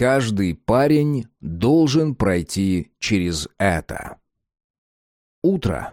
Каждый парень должен пройти через это. Утро.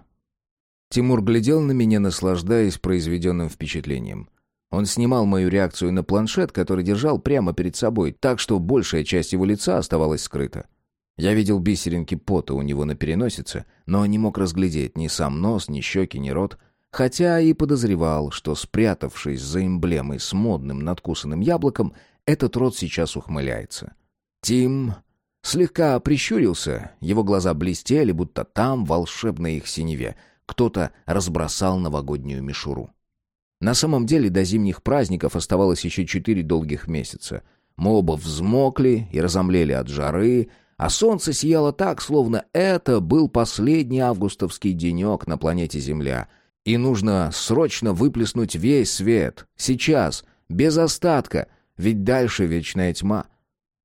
Тимур глядел на меня, наслаждаясь произведенным впечатлением. Он снимал мою реакцию на планшет, который держал прямо перед собой, так что большая часть его лица оставалась скрыта. Я видел бисеринки пота у него на переносице, но не мог разглядеть ни сам нос, ни щеки, ни рот, хотя и подозревал, что, спрятавшись за эмблемой с модным надкусанным яблоком, этот рот сейчас ухмыляется. Тим слегка прищурился, его глаза блестели, будто там, в волшебной их синеве, кто-то разбросал новогоднюю мишуру. На самом деле до зимних праздников оставалось еще четыре долгих месяца. Мы оба взмокли и разомлели от жары, а солнце сияло так, словно это был последний августовский денек на планете Земля. И нужно срочно выплеснуть весь свет, сейчас, без остатка, ведь дальше вечная тьма.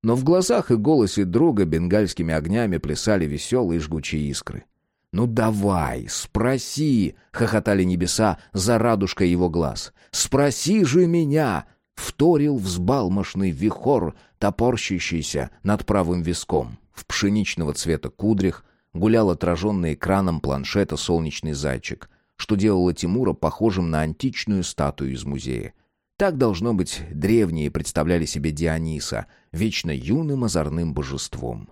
Но в глазах и голосе друга бенгальскими огнями плясали веселые жгучие искры. «Ну давай, спроси!» — хохотали небеса за радужкой его глаз. «Спроси же меня!» — вторил взбалмошный вихор, топорщащийся над правым виском. В пшеничного цвета кудрях гулял отраженный экраном планшета солнечный зайчик, что делало Тимура похожим на античную статую из музея. Так, должно быть, древние представляли себе Диониса, вечно юным озорным божеством.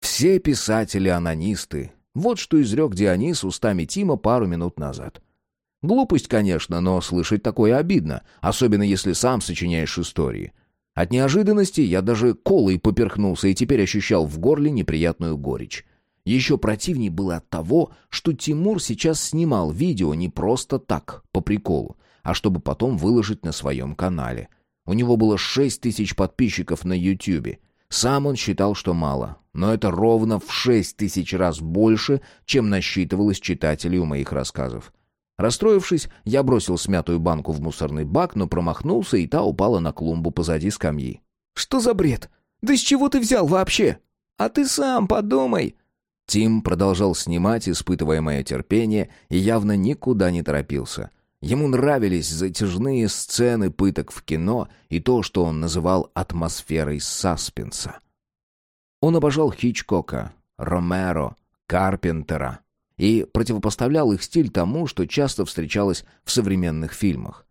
Все писатели-анонисты, вот что изрек Дионис устами Тима пару минут назад. Глупость, конечно, но слышать такое обидно, особенно если сам сочиняешь истории. От неожиданности я даже колой поперхнулся и теперь ощущал в горле неприятную горечь. Еще противней было от того, что Тимур сейчас снимал видео не просто так, по приколу, а чтобы потом выложить на своем канале. У него было шесть тысяч подписчиков на Ютьюбе. Сам он считал, что мало, но это ровно в шесть тысяч раз больше, чем насчитывалось читателей у моих рассказов. Расстроившись, я бросил смятую банку в мусорный бак, но промахнулся, и та упала на клумбу позади скамьи. «Что за бред? Да с чего ты взял вообще? А ты сам подумай!» Тим продолжал снимать, испытывая мое терпение, и явно никуда не торопился. Ему нравились затяжные сцены пыток в кино и то, что он называл атмосферой саспенса. Он обожал Хичкока, Ромеро, Карпентера и противопоставлял их стиль тому, что часто встречалось в современных фильмах.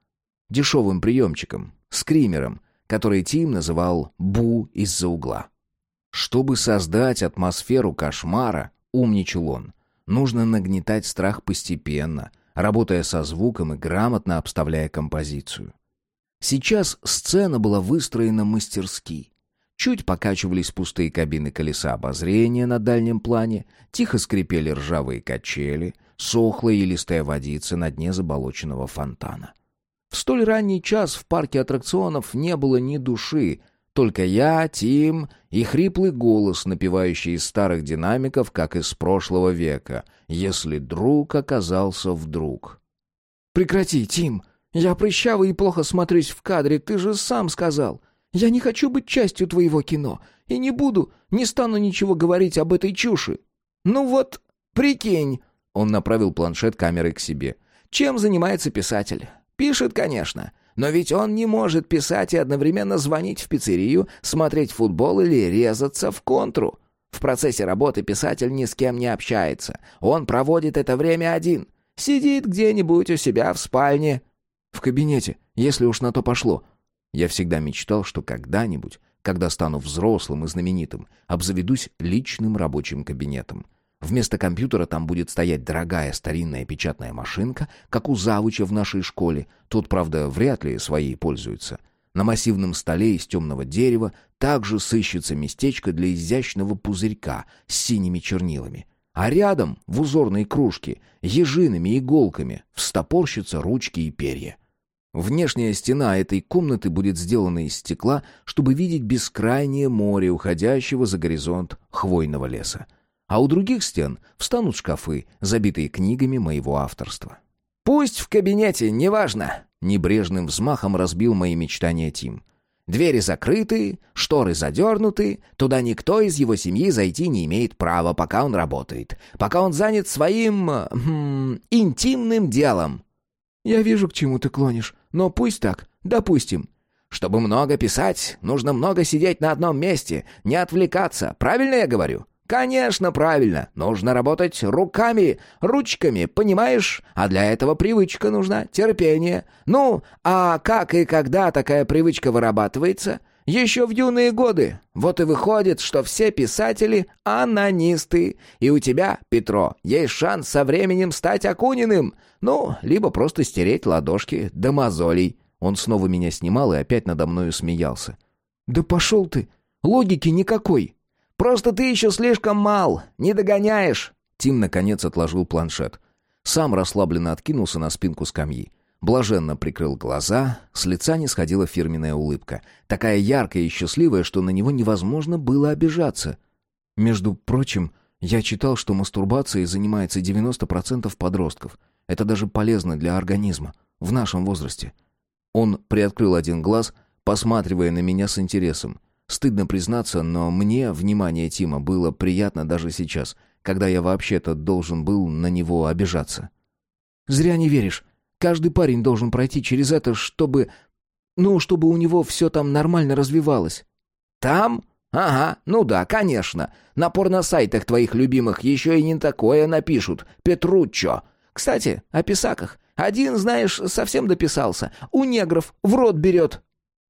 Дешевым приемчиком, скримером, который Тим называл «бу из-за угла». Чтобы создать атмосферу кошмара, умничал он, нужно нагнетать страх постепенно, работая со звуком и грамотно обставляя композицию. Сейчас сцена была выстроена мастерски. Чуть покачивались пустые кабины колеса обозрения на дальнем плане, тихо скрипели ржавые качели, сохла и листая водица на дне заболоченного фонтана. В столь ранний час в парке аттракционов не было ни души, только я, Тим и хриплый голос, напевающий из старых динамиков, как из прошлого века, если друг оказался вдруг. «Прекрати, Тим! Я прыщавый и плохо смотрюсь в кадре, ты же сам сказал. Я не хочу быть частью твоего кино. И не буду, не стану ничего говорить об этой чуши. Ну вот, прикинь!» Он направил планшет камерой к себе. «Чем занимается писатель? Пишет, конечно. Но ведь он не может писать и одновременно звонить в пиццерию, смотреть футбол или резаться в контру. В процессе работы писатель ни с кем не общается. Он проводит это время один. Сидит где-нибудь у себя в спальне. В кабинете, если уж на то пошло. Я всегда мечтал, что когда-нибудь, когда стану взрослым и знаменитым, обзаведусь личным рабочим кабинетом. Вместо компьютера там будет стоять дорогая старинная печатная машинка, как у завуча в нашей школе. Тут, правда, вряд ли своей пользуются. На массивном столе из темного дерева также сыщется местечко для изящного пузырька с синими чернилами. А рядом, в узорной кружке, ежиными иголками, встопорщатся ручки и перья. Внешняя стена этой комнаты будет сделана из стекла, чтобы видеть бескрайнее море, уходящего за горизонт хвойного леса а у других стен встанут шкафы, забитые книгами моего авторства. «Пусть в кабинете, неважно!» Небрежным взмахом разбил мои мечтания Тим. «Двери закрыты, шторы задернуты, туда никто из его семьи зайти не имеет права, пока он работает, пока он занят своим... Хм, интимным делом». «Я вижу, к чему ты клонишь, но пусть так, допустим. Чтобы много писать, нужно много сидеть на одном месте, не отвлекаться. Правильно я говорю? Конечно, правильно. Нужно работать руками, ручками, понимаешь? А для этого привычка нужна, терпение. Ну, а как и когда такая привычка вырабатывается? Еще в юные годы. Вот и выходит, что все писатели — анонисты. И у тебя, Петро, есть шанс со временем стать Акуниным. Ну, либо просто стереть ладошки до мозолей. Он снова меня снимал и опять надо мною смеялся. «Да пошел ты! Логики никакой!» «Просто ты еще слишком мал, не догоняешь!» Тим, наконец, отложил планшет. Сам расслабленно откинулся на спинку скамьи. Блаженно прикрыл глаза, с лица не сходила фирменная улыбка. Такая яркая и счастливая, что на него невозможно было обижаться. «Между прочим, я читал, что мастурбацией занимается 90% подростков. Это даже полезно для организма. В нашем возрасте. Он приоткрыл один глаз, посматривая на меня с интересом. Стыдно признаться, но мне внимание Тима было приятно даже сейчас, когда я вообще-то должен был на него обижаться. «Зря не веришь. Каждый парень должен пройти через это, чтобы... Ну, чтобы у него все там нормально развивалось». «Там? Ага, ну да, конечно. На порносайтах твоих любимых еще и не такое напишут. Петруччо. Кстати, о писаках. Один, знаешь, совсем дописался. У негров в рот берет».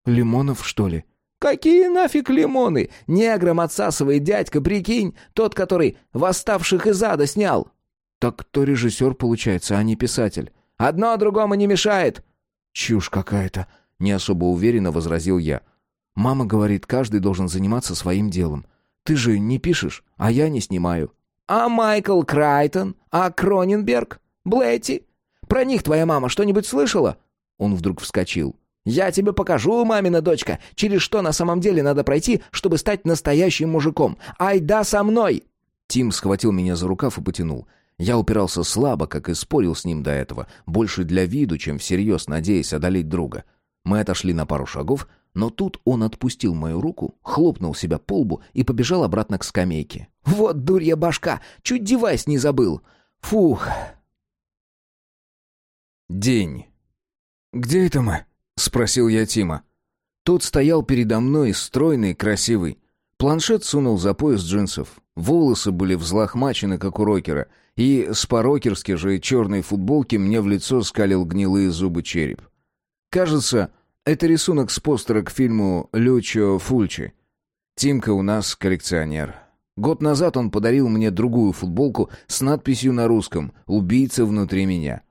«Лимонов, что ли?» «Какие нафиг лимоны? Негром отсасывает дядька, прикинь, тот, который «Восставших из ада» снял». «Так кто режиссер, получается, а не писатель?» «Одно другому не мешает». «Чушь какая-то», — не особо уверенно возразил я. «Мама говорит, каждый должен заниматься своим делом. Ты же не пишешь, а я не снимаю». «А Майкл Крайтон? А Кроненберг? Блэти? Про них твоя мама что-нибудь слышала?» Он вдруг вскочил. «Я тебе покажу, мамина дочка, через что на самом деле надо пройти, чтобы стать настоящим мужиком. Айда со мной!» Тим схватил меня за рукав и потянул. Я упирался слабо, как и спорил с ним до этого, больше для виду, чем всерьез, надеясь одолеть друга. Мы отошли на пару шагов, но тут он отпустил мою руку, хлопнул себя по лбу и побежал обратно к скамейке. «Вот дурья башка! Чуть девайс не забыл! Фух, День. «Где это мы?» — спросил я Тима. Тот стоял передо мной, стройный, красивый. Планшет сунул за пояс джинсов. Волосы были взлохмачены, как у рокера, и с порокерски же черной футболки мне в лицо скалил гнилые зубы череп. Кажется, это рисунок с постера к фильму «Лючо Фульчи». Тимка у нас коллекционер. Год назад он подарил мне другую футболку с надписью на русском «Убийца внутри меня».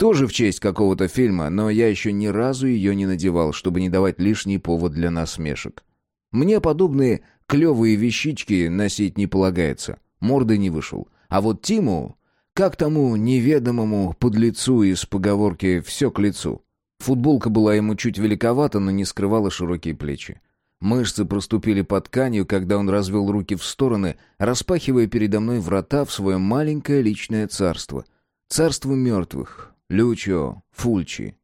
Тоже в честь какого-то фильма, но я еще ни разу ее не надевал, чтобы не давать лишний повод для насмешек. Мне подобные клевые вещички носить не полагается. Морды не вышел. А вот Тиму, как тому неведомому подлецу из поговорки «все к лицу». Футболка была ему чуть великовата, но не скрывала широкие плечи. Мышцы проступили под тканью, когда он развел руки в стороны, распахивая передо мной врата в свое маленькое личное царство. Царство мертвых, Лючо, Фульчи.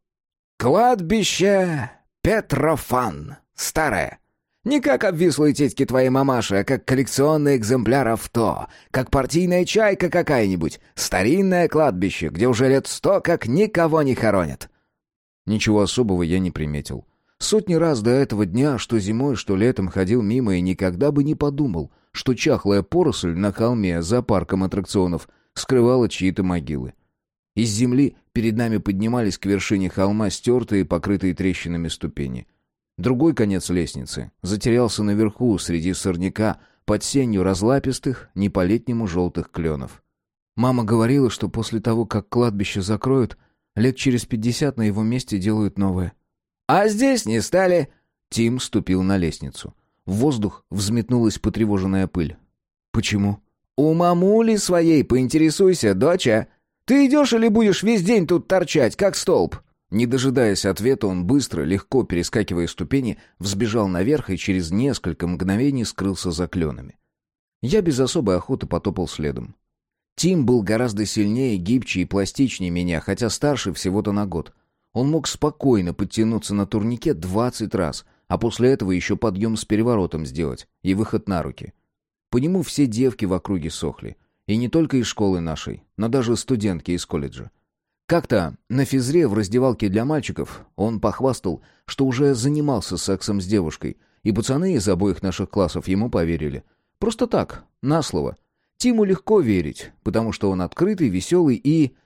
«Кладбище Петрофан. Старое. Не как обвислые тетки твоей мамаши, а как коллекционный экземпляр авто. Как партийная чайка какая-нибудь. Старинное кладбище, где уже лет сто как никого не хоронят». Ничего особого я не приметил. Сотни раз до этого дня, что зимой, что летом, ходил мимо и никогда бы не подумал, что чахлая поросль на холме за парком аттракционов скрывала чьи-то могилы. Из земли перед нами поднимались к вершине холма стертые, покрытые трещинами ступени. Другой конец лестницы затерялся наверху, среди сорняка, под сенью разлапистых, не по-летнему желтых кленов. Мама говорила, что после того, как кладбище закроют, лет через пятьдесят на его месте делают новое. «А здесь не стали...» Тим ступил на лестницу. В воздух взметнулась потревоженная пыль. «Почему?» «У мамули своей поинтересуйся, доча. Ты идешь или будешь весь день тут торчать, как столб?» Не дожидаясь ответа, он быстро, легко перескакивая ступени, взбежал наверх и через несколько мгновений скрылся за кленами. Я без особой охоты потопал следом. Тим был гораздо сильнее, гибче и пластичнее меня, хотя старше всего-то на год. Он мог спокойно подтянуться на турнике двадцать раз, а после этого еще подъем с переворотом сделать и выход на руки. По нему все девки в округе сохли. И не только из школы нашей, но даже студентки из колледжа. Как-то на физре в раздевалке для мальчиков он похвастал, что уже занимался сексом с девушкой, и пацаны из обоих наших классов ему поверили. Просто так, на слово. Тиму легко верить, потому что он открытый, веселый и...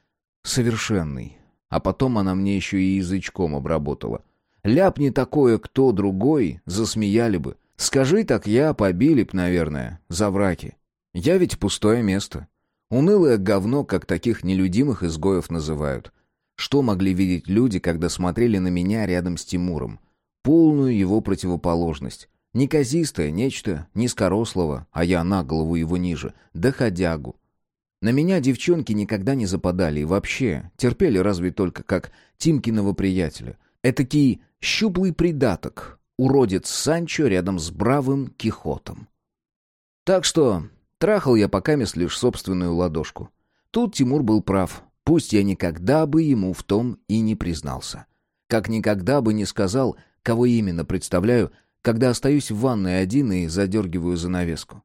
совершенный. А потом она мне еще и язычком обработала. Ляпни такое кто другой, засмеяли бы. Скажи так я, побили б, наверное, за враки. Я ведь пустое место. Унылое говно, как таких нелюдимых изгоев называют. Что могли видеть люди, когда смотрели на меня рядом с Тимуром? Полную его противоположность. Неказистое нечто, низкорослого, а я на голову его ниже, доходягу. На меня девчонки никогда не западали и вообще терпели разве только как Тимкиного приятеля. Этакий щуплый придаток, уродец Санчо рядом с бравым Кихотом. Так что Трахал я покамест лишь собственную ладошку. Тут Тимур был прав. Пусть я никогда бы ему в том и не признался. Как никогда бы не сказал, кого именно представляю, когда остаюсь в ванной один и задергиваю занавеску.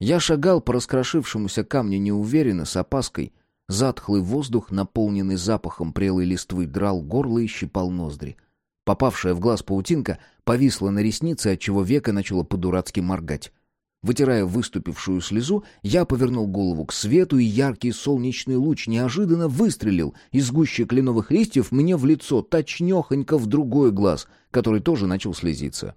Я шагал по раскрошившемуся камню неуверенно, с опаской. Затхлый воздух, наполненный запахом прелой листвы, драл горло и щипал ноздри. Попавшая в глаз паутинка повисла на реснице, отчего века начала по-дурацки моргать. Вытирая выступившую слезу, я повернул голову к свету, и яркий солнечный луч неожиданно выстрелил из гуще кленовых листьев мне в лицо, точнёхонько в другой глаз, который тоже начал слезиться.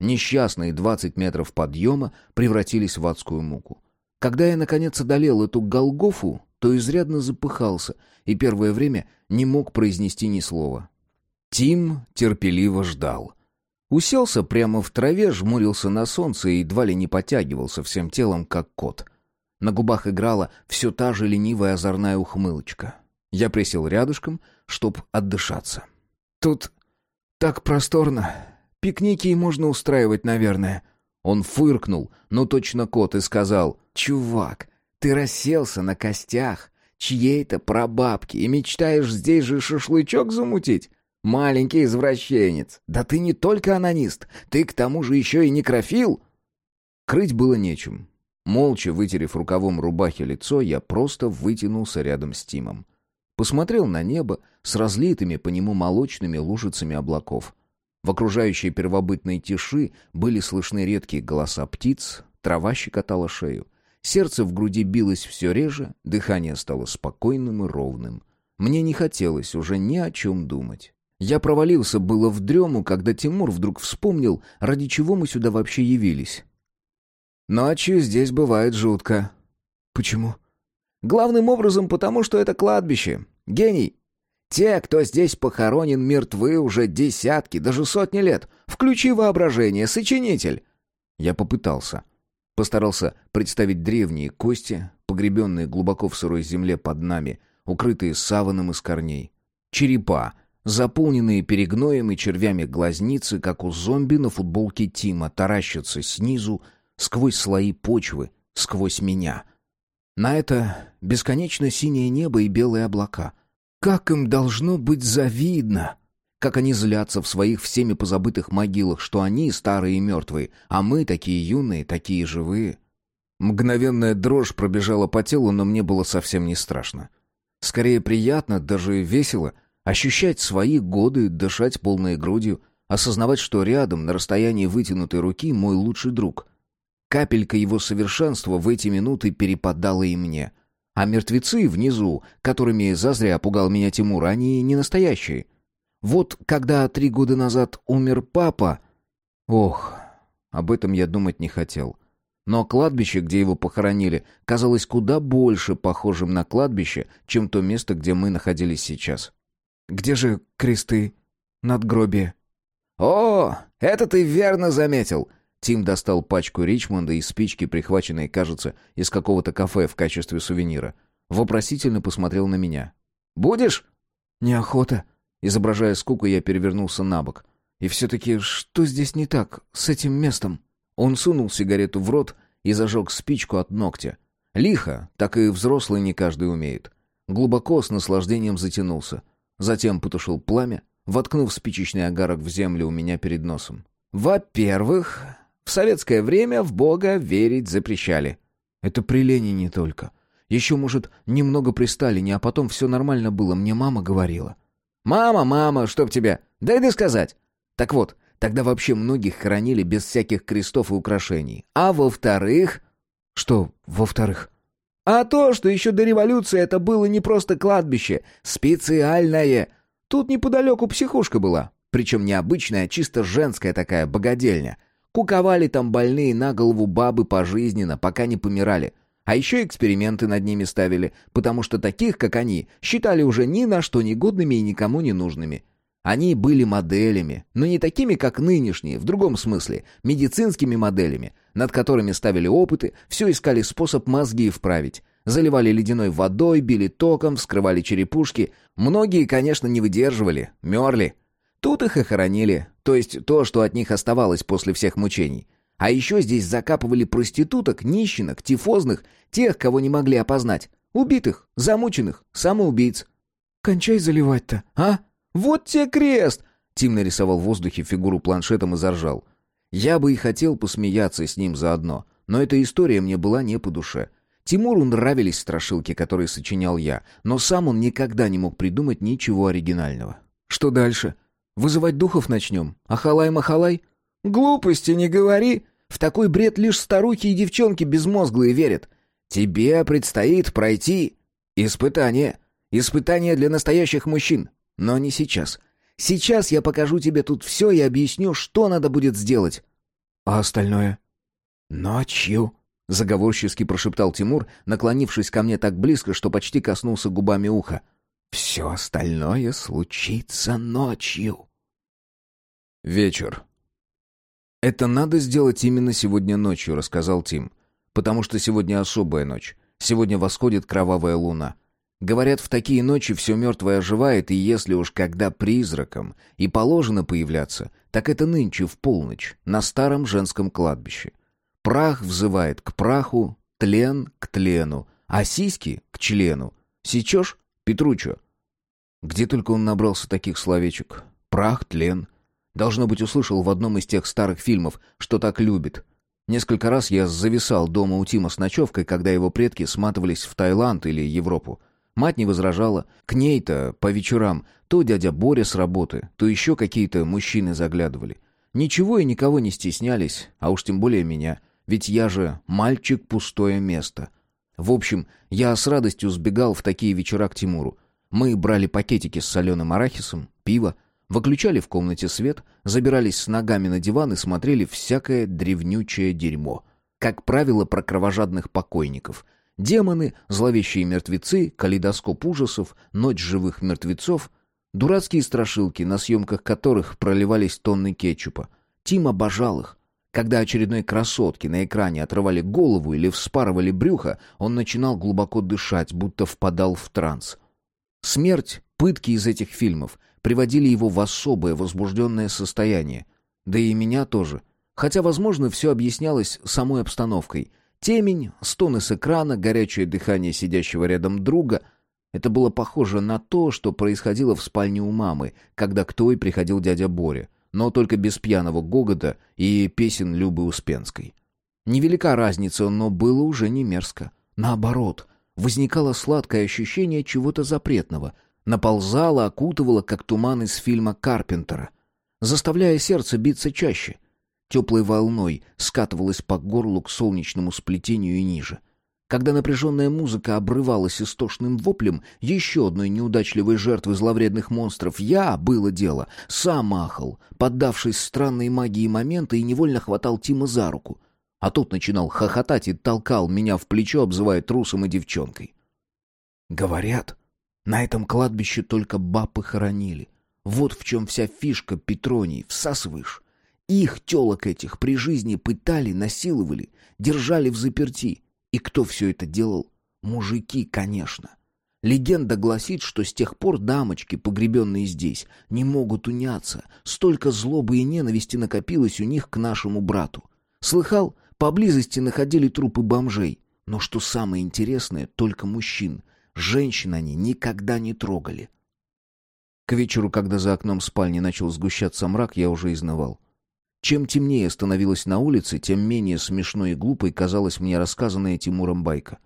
Несчастные двадцать метров подъема превратились в адскую муку. Когда я, наконец, одолел эту Голгофу, то изрядно запыхался и первое время не мог произнести ни слова. Тим терпеливо ждал — Уселся прямо в траве, жмурился на солнце и едва ли не потягивался всем телом, как кот. На губах играла все та же ленивая озорная ухмылочка. Я присел рядышком, чтоб отдышаться. «Тут так просторно. Пикники можно устраивать, наверное». Он фыркнул, ну точно кот, и сказал, «Чувак, ты расселся на костях чьей-то прабабки и мечтаешь здесь же шашлычок замутить? «Маленький извращенец! Да ты не только анонист, ты к тому же еще и некрофил!» Крыть было нечем. Молча вытерев рукавом рубахи лицо, я просто вытянулся рядом с Тимом. Посмотрел на небо с разлитыми по нему молочными лужицами облаков. В окружающей первобытной тиши были слышны редкие голоса птиц, трава щекотала шею. Сердце в груди билось все реже, дыхание стало спокойным и ровным. Мне не хотелось уже ни о чем думать. Я провалился было в дрему, когда Тимур вдруг вспомнил, ради чего мы сюда вообще явились. Ночью здесь бывает жутко. Почему? Главным образом потому, что это кладбище. Гений. Те, кто здесь похоронен, мертвы уже десятки, даже сотни лет. Включи воображение, сочинитель. Я попытался. Постарался представить древние кости, погребенные глубоко в сырой земле под нами, укрытые саваном из корней. Черепа, Заполненные перегноем и червями глазницы, как у зомби на футболке Тима, таращатся снизу, сквозь слои почвы, сквозь меня. На это бесконечно синее небо и белые облака. Как им должно быть завидно! Как они злятся в своих всеми позабытых могилах, что они старые и мертвые, а мы такие юные, такие живые. Мгновенная дрожь пробежала по телу, но мне было совсем не страшно. Скорее приятно, даже весело — Ощущать свои годы, дышать полной грудью, осознавать, что рядом, на расстоянии вытянутой руки, мой лучший друг. Капелька его совершенства в эти минуты перепадала и мне. А мертвецы внизу, которыми зазря пугал меня Тимур, они не настоящие. Вот когда три года назад умер папа... Ох, об этом я думать не хотел. Но кладбище, где его похоронили, казалось куда больше похожим на кладбище, чем то место, где мы находились сейчас. Где же кресты? Надгробие. О, это ты верно заметил. Тим достал пачку Ричмонда и спички, прихваченные, кажется, из какого-то кафе в качестве сувенира. Вопросительно посмотрел на меня. «Будешь?» «Неохота». Изображая скуку, я перевернулся на бок. «И все-таки что здесь не так с этим местом?» Он сунул сигарету в рот и зажег спичку от ногтя. Лихо, так и взрослый не каждый умеет. Глубоко с наслаждением затянулся. Затем потушил пламя, воткнув спичечный огарок в землю у меня перед носом. «Во-первых, в советское время в Бога верить запрещали». «Это при Ленине только. Еще, может, немного при Сталине, а потом все нормально было, мне мама говорила. «Мама, мама, чтоб тебя! Дай да сказать!» Так вот, тогда вообще многих хоронили без всяких крестов и украшений. А во-вторых... Что во-вторых? А то, что еще до революции это было не просто кладбище, специальное. Тут неподалеку психушка была. Причем не обычная, а чисто женская такая богадельня. Куковали там больные на голову бабы пожизненно, пока не помирали. А еще эксперименты над ними ставили, потому что таких, как они, считали уже ни на что негодными и никому не нужными. Они были моделями, но не такими, как нынешние, в другом смысле, медицинскими моделями, над которыми ставили опыты, все искали способ мозги вправить. Заливали ледяной водой, били током, вскрывали черепушки. Многие, конечно, не выдерживали, мерли. Тут их и хоронили, то есть то, что от них оставалось после всех мучений. А еще здесь закапывали проституток, нищенок, тифозных, тех, кого не могли опознать. Убитых, замученных, самоубийц. «Кончай заливать-то, а?» «Вот тебе крест!» Тим нарисовал в воздухе фигуру планшетом и заржал. Я бы и хотел посмеяться с ним заодно, но эта история мне была не по душе. Тимуру нравились страшилки, которые сочинял я, но сам он никогда не мог придумать ничего оригинального. Что дальше? Вызывать духов начнем? Ахалай-махалай? Глупости не говори. В такой бред лишь старухи и девчонки безмозглые верят. Тебе предстоит пройти испытание. Испытание для настоящих мужчин. Но не сейчас. Сейчас я покажу тебе тут все и объясню, что надо будет сделать. А остальное? Ночью, заговорчески прошептал Тимур, наклонившись ко мне так близко, что почти коснулся губами уха. Все остальное случится ночью. Вечер. Это надо сделать именно сегодня ночью, рассказал Тим, потому что сегодня особая ночь. Сегодня восходит кровавая луна. Говорят, в такие ночи все мертвое оживает, и если уж когда призракам и положено появляться, так это нынче в полночь, на старом женском кладбище. Прах взывает к праху, тлен к тлену, а сиськи к члену. Сечешь, Петручо? Где только он набрался таких словечек. Прах, тлен. Должно быть, услышал в одном из тех старых фильмов, что так любит. Несколько раз я зависал дома у Тима с ночевкой, когда его предки сматывались в Таиланд или Европу. Мать не возражала. К ней-то по вечерам то дядя Боря с работы, то еще какие-то мужчины заглядывали. Ничего и никого не стеснялись, а уж тем более меня. Ведь я же мальчик пустое место. В общем, я с радостью сбегал в такие вечера к Тимуру. Мы брали пакетики с соленым арахисом, пиво, выключали в комнате свет, забирались с ногами на диван и смотрели всякое древнючее дерьмо. Как правило, про кровожадных покойников — Демоны, зловещие мертвецы, калейдоскоп ужасов, ночь живых мертвецов, дурацкие страшилки, на съемках которых проливались тонны кетчупа. Тим обожал их. Когда очередной красотке на экране отрывали голову или вспарывали брюхо, он начинал глубоко дышать, будто впадал в транс. Смерть, пытки из этих фильмов приводили его в особое возбужденное состояние. Да и меня тоже. Хотя, возможно, все объяснялось самой обстановкой — Темень, стоны с экрана, горячее дыхание сидящего рядом друга. Это было похоже на то, что происходило в спальне у мамы, когда к той приходил дядя Боря, но только без пьяного гогота и песен Любы Успенской. Невелика разница, но было уже не мерзко. Наоборот, возникало сладкое ощущение чего-то запретного, наползало, окутывало, как туман из фильма Карпентера, заставляя сердце биться чаще теплой волной скатывалась по горлу к солнечному сплетению и ниже. Когда напряженная музыка обрывалась истошным воплем еще одной неудачливой жертвы зловредных монстров, я, было дело, сам ахал, поддавшись странной магии момента и невольно хватал Тима за руку. А тот начинал хохотать и толкал меня в плечо, обзывая трусом и девчонкой. Говорят, на этом кладбище только бабы хоронили. Вот в чем вся фишка Петроний. Всасываешь, их телок этих при жизни пытали, насиловали, держали в заперти. И кто все это делал? Мужики, конечно. Легенда гласит, что с тех пор дамочки, погребенные здесь, не могут уняться. Столько злобы и ненависти накопилось у них к нашему брату. Слыхал, поблизости находили трупы бомжей. Но что самое интересное, только мужчин. Женщин они никогда не трогали. К вечеру, когда за окном спальни начал сгущаться мрак, я уже изнывал. Чем темнее становилось на улице, тем менее смешной и глупой казалась мне рассказанная Тимуром байка.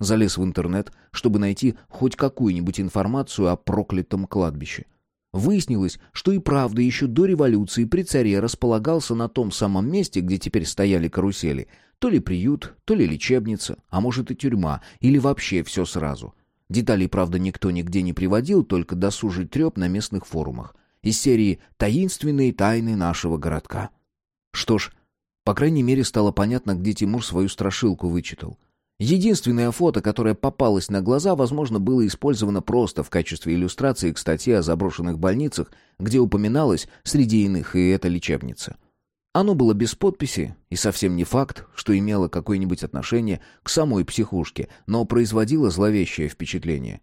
Залез в интернет, чтобы найти хоть какую-нибудь информацию о проклятом кладбище. Выяснилось, что и правда еще до революции при царе располагался на том самом месте, где теперь стояли карусели, то ли приют, то ли лечебница, а может и тюрьма, или вообще все сразу. Деталей, правда, никто нигде не приводил, только досужий треп на местных форумах. Из серии «Таинственные тайны нашего городка». Что ж, по крайней мере, стало понятно, где Тимур свою страшилку вычитал. Единственное фото, которое попалось на глаза, возможно, было использовано просто в качестве иллюстрации к статье о заброшенных больницах, где упоминалось, среди иных, и эта лечебница. Оно было без подписи, и совсем не факт, что имело какое-нибудь отношение к самой психушке, но производило зловещее впечатление.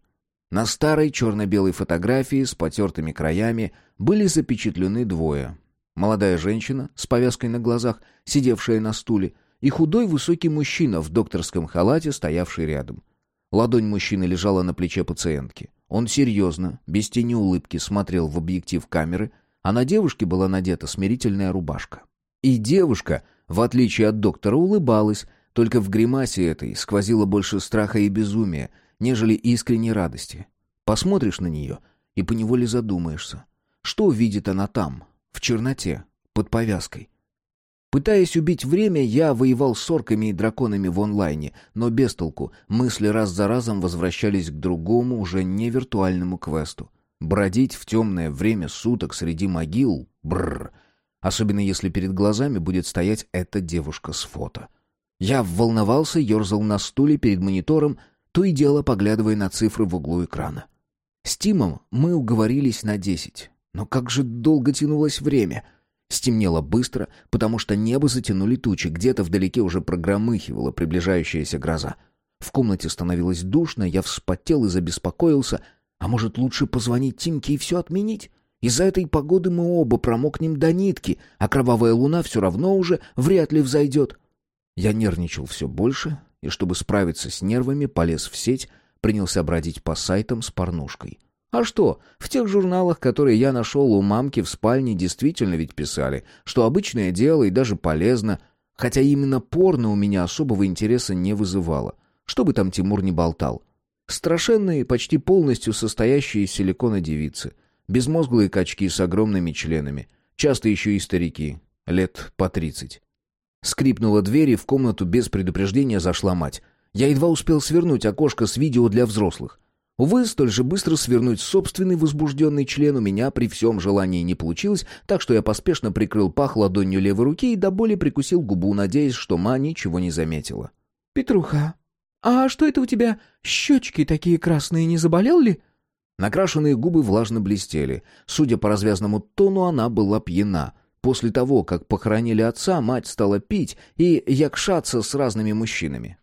На старой черно-белой фотографии с потертыми краями были запечатлены двое. Молодая женщина с повязкой на глазах, сидевшая на стуле, и худой высокий мужчина в докторском халате, стоявший рядом. Ладонь мужчины лежала на плече пациентки. Он серьезно, без тени улыбки, смотрел в объектив камеры, а на девушке была надета смирительная рубашка. И девушка, в отличие от доктора, улыбалась, только в гримасе этой сквозило больше страха и безумия, нежели искренней радости. Посмотришь на нее и поневоле задумаешься, что видит она там, в черноте, под повязкой. Пытаясь убить время, я воевал с орками и драконами в онлайне, но без толку. Мысли раз за разом возвращались к другому, уже не виртуальному квесту. Бродить в темное время суток среди могил — бррр. Особенно если перед глазами будет стоять эта девушка с фото. Я волновался, ерзал на стуле перед монитором, то и дело поглядывая на цифры в углу экрана. С Тимом мы уговорились на десять. Но как же долго тянулось время. Стемнело быстро, потому что небо затянули тучи, где-то вдалеке уже прогромыхивала приближающаяся гроза. В комнате становилось душно, я вспотел и забеспокоился. А может, лучше позвонить Тимке и все отменить? Из-за этой погоды мы оба промокнем до нитки, а кровавая луна все равно уже вряд ли взойдет. Я нервничал все больше, и чтобы справиться с нервами, полез в сеть, принялся бродить по сайтам с порнушкой. А что, в тех журналах, которые я нашел у мамки в спальне, действительно ведь писали, что обычное дело и даже полезно, хотя именно порно у меня особого интереса не вызывало. Что бы там Тимур не болтал. Страшенные, почти полностью состоящие из силикона девицы. Безмозглые качки с огромными членами. Часто еще и старики. Лет по тридцать. Скрипнула дверь, и в комнату без предупреждения зашла мать. Я едва успел свернуть окошко с видео для взрослых. Увы, столь же быстро свернуть собственный возбужденный член у меня при всем желании не получилось, так что я поспешно прикрыл пах ладонью левой руки и до боли прикусил губу, надеясь, что ма ничего не заметила. «Петруха, а что это у тебя щечки такие красные, не заболел ли?» Накрашенные губы влажно блестели. Судя по развязному тону, она была пьяна. После того, как похоронили отца, мать стала пить и якшаться с разными мужчинами.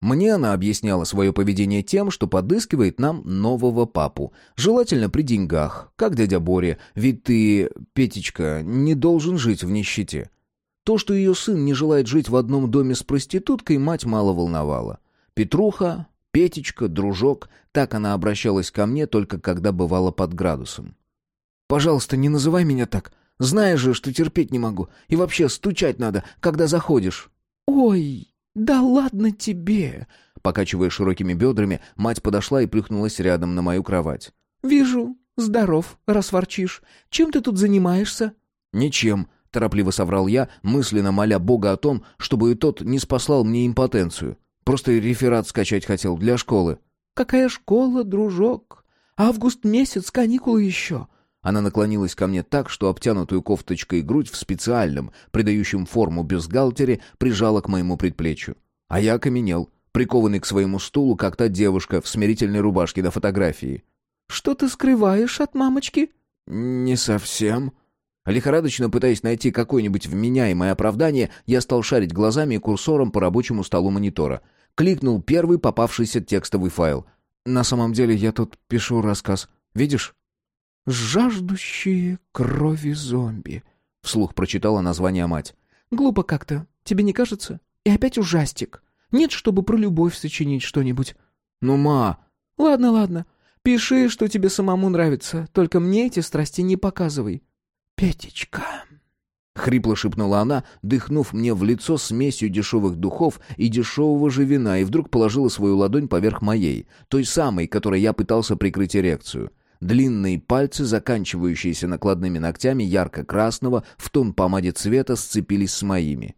Мне она объясняла свое поведение тем, что подыскивает нам нового папу. Желательно при деньгах, как дядя Боря, ведь ты, Петечка, не должен жить в нищете. То, что ее сын не желает жить в одном доме с проституткой, мать мало волновала. Петруха, Петечка, дружок, так она обращалась ко мне только когда бывала под градусом. «Пожалуйста, не называй меня так. Знаешь же, что терпеть не могу. И вообще стучать надо, когда заходишь». «Ой!» «Да ладно тебе!» Покачивая широкими бедрами, мать подошла и плюхнулась рядом на мою кровать. «Вижу. Здоров, раз ворчишь. Чем ты тут занимаешься?» «Ничем», — торопливо соврал я, мысленно моля Бога о том, чтобы и тот не спаслал мне импотенцию. Просто реферат скачать хотел для школы. «Какая школа, дружок? Август месяц, каникулы еще. Она наклонилась ко мне так, что обтянутую кофточкой грудь в специальном, придающем форму бюстгальтере, прижала к моему предплечью. А я окаменел, прикованный к своему стулу, как та девушка в смирительной рубашке до фотографии. «Что ты скрываешь от мамочки?» «Не совсем». Лихорадочно пытаясь найти какое-нибудь вменяемое оправдание, я стал шарить глазами и курсором по рабочему столу монитора. Кликнул первый попавшийся текстовый файл. «На самом деле я тут пишу рассказ. Видишь?» «Жаждущие крови зомби», — вслух прочитала название мать. «Глупо как-то, тебе не кажется? И опять ужастик. Нет, чтобы про любовь сочинить что-нибудь». «Ну, ма...» «Ладно, ладно. Пиши, что тебе самому нравится, только мне эти страсти не показывай». «Петечка...» — хрипло шепнула она, дыхнув мне в лицо смесью дешевых духов и дешевого же вина, и вдруг положила свою ладонь поверх моей, той самой, которой я пытался прикрыть эрекцию. Длинные пальцы, заканчивающиеся накладными ногтями ярко-красного, в тон помаде цвета, сцепились с моими.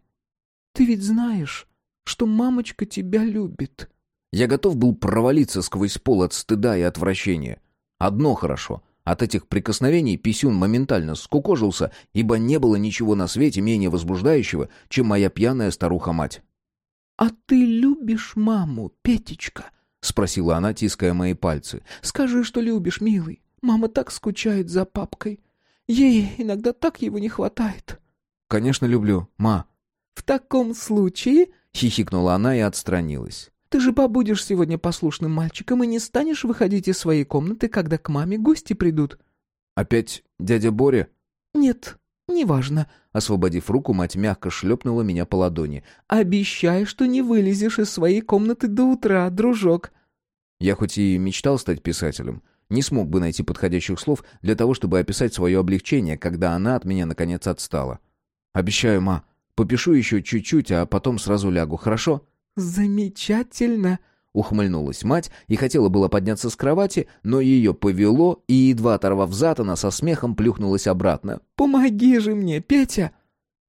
«Ты ведь знаешь, что мамочка тебя любит». Я готов был провалиться сквозь пол от стыда и отвращения. Одно хорошо. От этих прикосновений Писюн моментально скукожился, ибо не было ничего на свете менее возбуждающего, чем моя пьяная старуха-мать. «А ты любишь маму, Петечка?» — спросила она, тиская мои пальцы. «Скажи, что любишь, милый. Мама так скучает за папкой. Ей иногда так его не хватает». «Конечно, люблю, ма». «В таком случае...» — хихикнула она и отстранилась. Ты же побудешь сегодня послушным мальчиком и не станешь выходить из своей комнаты, когда к маме гости придут». «Опять дядя Боря?» «Нет, неважно». Освободив руку, мать мягко шлепнула меня по ладони. «Обещай, что не вылезешь из своей комнаты до утра, дружок». Я хоть и мечтал стать писателем, не смог бы найти подходящих слов для того, чтобы описать свое облегчение, когда она от меня наконец отстала. «Обещаю, ма, попишу еще чуть-чуть, а потом сразу лягу, хорошо?» «Замечательно!» — ухмыльнулась мать и хотела было подняться с кровати, но ее повело, и, едва оторвав зад, она со смехом плюхнулась обратно. «Помоги же мне, Петя!»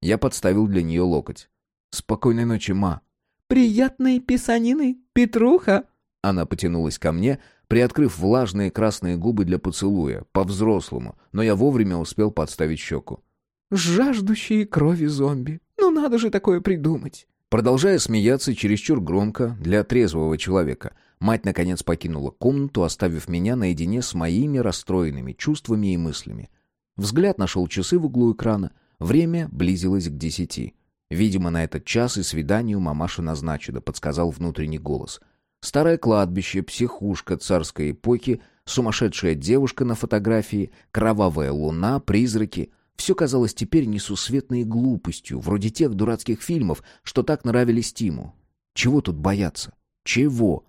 Я подставил для нее локоть. «Спокойной ночи, ма!» «Приятной писанины, Петруха!» Она потянулась ко мне, приоткрыв влажные красные губы для поцелуя, по-взрослому, но я вовремя успел подставить щеку. «Жаждущие крови зомби! Ну надо же такое придумать!» Продолжая смеяться чересчур громко для трезвого человека, мать наконец покинула комнату, оставив меня наедине с моими расстроенными чувствами и мыслями. Взгляд нашел часы в углу экрана. Время близилось к десяти. Видимо, на этот час и свиданию мамаша назначена, подсказал внутренний голос. Старое кладбище, психушка царской эпохи, сумасшедшая девушка на фотографии, кровавая луна, призраки — все казалось теперь несусветной глупостью, вроде тех дурацких фильмов, что так нравились Тиму. Чего тут бояться? Чего?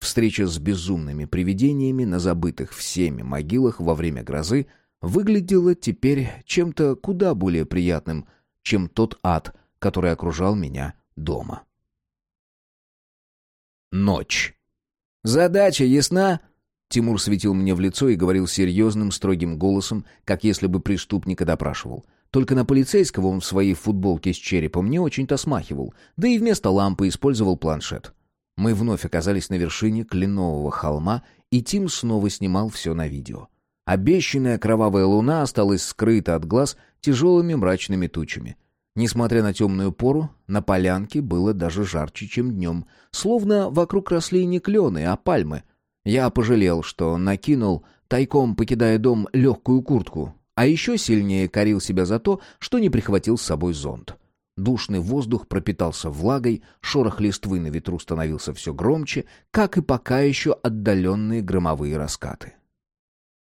Встреча с безумными привидениями на забытых всеми могилах во время грозы выглядела теперь чем-то куда более приятным, чем тот ад, который окружал меня дома. Ночь. «Задача ясна?» Тимур светил мне в лицо и говорил серьезным, строгим голосом, как если бы преступника допрашивал. Только на полицейского он в своей футболке с черепом не очень-то смахивал, да и вместо лампы использовал планшет. Мы вновь оказались на вершине кленового холма, и Тим снова снимал все на видео. Обещанная кровавая луна осталась скрыта от глаз тяжелыми мрачными тучами. Несмотря на темную пору, на полянке было даже жарче, чем днем, словно вокруг росли не клены, а пальмы — я пожалел, что накинул, тайком покидая дом, легкую куртку, а еще сильнее корил себя за то, что не прихватил с собой зонт. Душный воздух пропитался влагой, шорох листвы на ветру становился все громче, как и пока еще отдаленные громовые раскаты.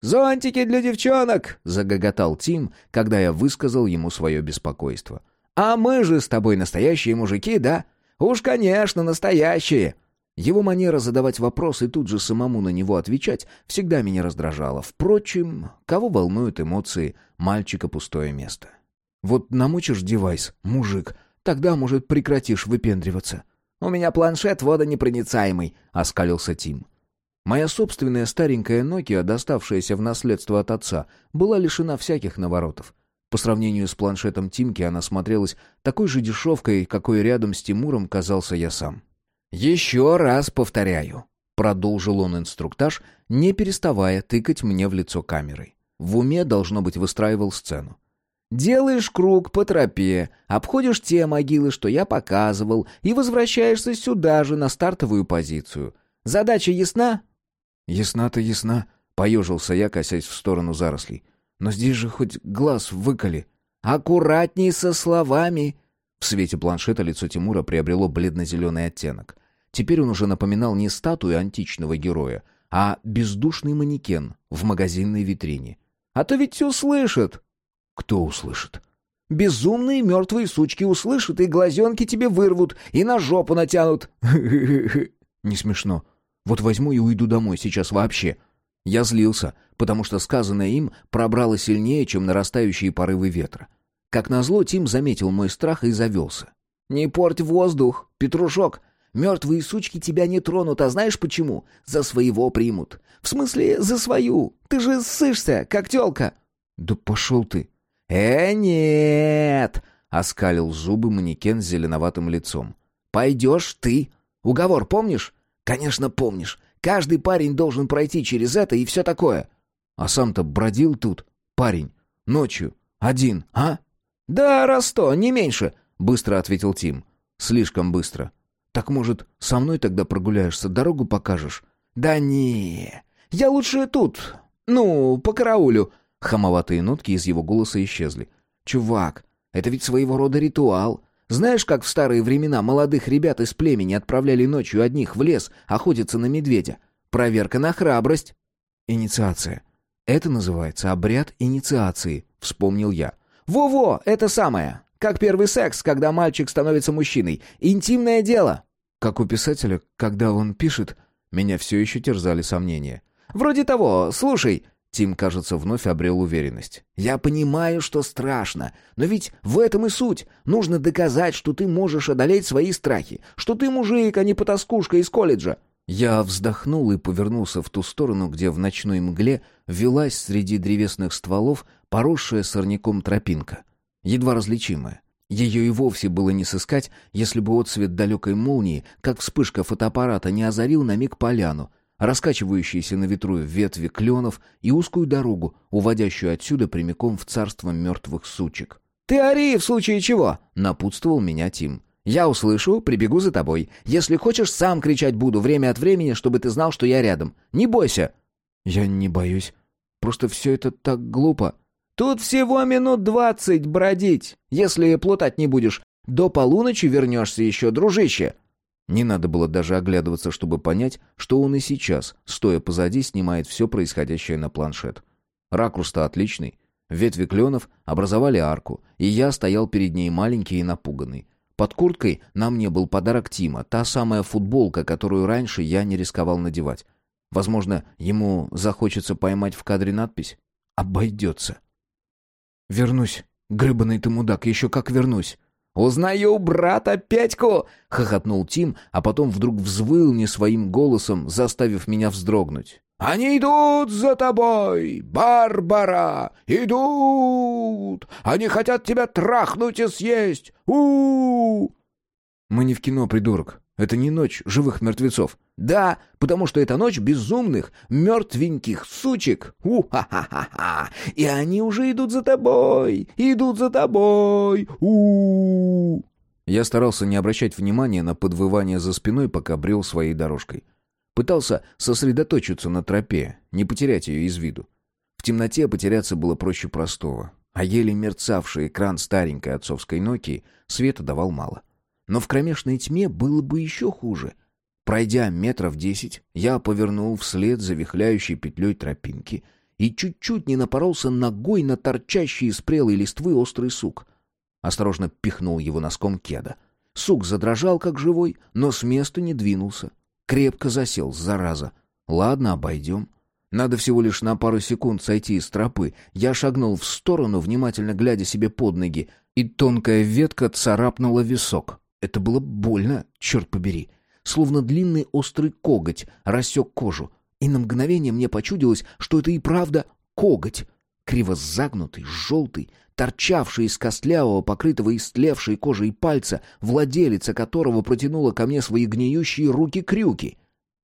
«Зонтики для девчонок!» — загоготал Тим, когда я высказал ему свое беспокойство. «А мы же с тобой настоящие мужики, да? Уж, конечно, настоящие!» Его манера задавать вопросы и тут же самому на него отвечать всегда меня раздражала. Впрочем, кого волнуют эмоции мальчика пустое место? Вот намочишь девайс, мужик, тогда, может, прекратишь выпендриваться. «У меня планшет водонепроницаемый», — оскалился Тим. Моя собственная старенькая Nokia, доставшаяся в наследство от отца, была лишена всяких наворотов. По сравнению с планшетом Тимки она смотрелась такой же дешевкой, какой рядом с Тимуром казался я сам. «Еще раз повторяю», — продолжил он инструктаж, не переставая тыкать мне в лицо камерой. В уме, должно быть, выстраивал сцену. «Делаешь круг по тропе, обходишь те могилы, что я показывал, и возвращаешься сюда же, на стартовую позицию. Задача ясна?» «Ясна-то ясна», — поежился я, косясь в сторону зарослей. «Но здесь же хоть глаз выколи». «Аккуратней со словами», в свете планшета лицо Тимура приобрело бледно-зеленый оттенок. Теперь он уже напоминал не статую античного героя, а бездушный манекен в магазинной витрине. «А то ведь услышат!» «Кто услышит?» «Безумные мертвые сучки услышат, и глазенки тебе вырвут, и на жопу натянут!» «Не смешно. Вот возьму и уйду домой сейчас вообще». Я злился, потому что сказанное им пробрало сильнее, чем нарастающие порывы ветра. Как назло, Тим заметил мой страх и завелся. «Не порть воздух, Петрушок. Мертвые сучки тебя не тронут, а знаешь почему? За своего примут. В смысле, за свою. Ты же ссышься, как тёлка». «Да пошел ты». «Э, нет!» — оскалил зубы манекен с зеленоватым лицом. «Пойдешь ты. Уговор помнишь?» «Конечно, помнишь. Каждый парень должен пройти через это и все такое». «А сам-то бродил тут, парень, ночью, один, а?» «Да, раз сто, не меньше», — быстро ответил Тим. «Слишком быстро. Так, может, со мной тогда прогуляешься, дорогу покажешь?» «Да не, я лучше тут, ну, по караулю». Хамоватые нотки из его голоса исчезли. «Чувак, это ведь своего рода ритуал. Знаешь, как в старые времена молодых ребят из племени отправляли ночью одних в лес охотиться на медведя? Проверка на храбрость». «Инициация. Это называется обряд инициации», — вспомнил я. «Во-во, это самое. Как первый секс, когда мальчик становится мужчиной. Интимное дело. Как у писателя, когда он пишет, меня все еще терзали сомнения. Вроде того, слушай, Тим, кажется, вновь обрел уверенность. «Я понимаю, что страшно, но ведь в этом и суть. Нужно доказать, что ты можешь одолеть свои страхи, что ты мужик, а не потаскушка из колледжа». Я вздохнул и повернулся в ту сторону, где в ночной мгле велась среди древесных стволов поросшая сорняком тропинка едва различимая. Ее и вовсе было не сыскать, если бы отсвет далекой молнии, как вспышка фотоаппарата, не озарил на миг поляну, раскачивающиеся на ветру ветви кленов и узкую дорогу, уводящую отсюда прямиком в царство мертвых сучек. «Ты ори, в случае чего!» — напутствовал меня Тим. «Я услышу, прибегу за тобой. Если хочешь, сам кричать буду время от времени, чтобы ты знал, что я рядом. Не бойся!» «Я не боюсь. Просто все это так глупо. Тут всего минут двадцать бродить, если плутать не будешь. До полуночи вернешься еще, дружище». Не надо было даже оглядываться, чтобы понять, что он и сейчас, стоя позади, снимает все происходящее на планшет. Ракурс-то отличный. Ветви кленов образовали арку, и я стоял перед ней маленький и напуганный. Под курткой на мне был подарок Тима, та самая футболка, которую раньше я не рисковал надевать. Возможно, ему захочется поймать в кадре надпись «Обойдется». «Вернусь, гребаный ты мудак, еще как вернусь!» «Узнаю брата Петьку!» — хохотнул Тим, а потом вдруг взвыл не своим голосом, заставив меня вздрогнуть. «Они идут за тобой, Барбара! Идут! Они хотят тебя трахнуть и съесть! у, -у, -у «Мы не в кино, придурок. Это не ночь живых мертвецов. Да, потому что это ночь безумных, мертвеньких сучек. У-ха-ха-ха-ха. И они уже идут за тобой, идут за тобой. у, -у. Я старался не обращать внимания на подвывание за спиной, пока брел своей дорожкой. Пытался сосредоточиться на тропе, не потерять ее из виду. В темноте потеряться было проще простого, а еле мерцавший экран старенькой отцовской Нокии света давал мало. — но в кромешной тьме было бы еще хуже. Пройдя метров десять, я повернул вслед за вихляющей петлей тропинки и чуть-чуть не напоролся ногой на торчащий из прелой листвы острый сук. Осторожно пихнул его носком кеда. Сук задрожал, как живой, но с места не двинулся. Крепко засел, зараза. Ладно, обойдем. Надо всего лишь на пару секунд сойти из тропы. Я шагнул в сторону, внимательно глядя себе под ноги, и тонкая ветка царапнула висок. Это было больно, черт побери. Словно длинный острый коготь рассек кожу. И на мгновение мне почудилось, что это и правда коготь. Криво загнутый, желтый, торчавший из костлявого, покрытого истлевшей кожей пальца, владелица которого протянула ко мне свои гниющие руки-крюки.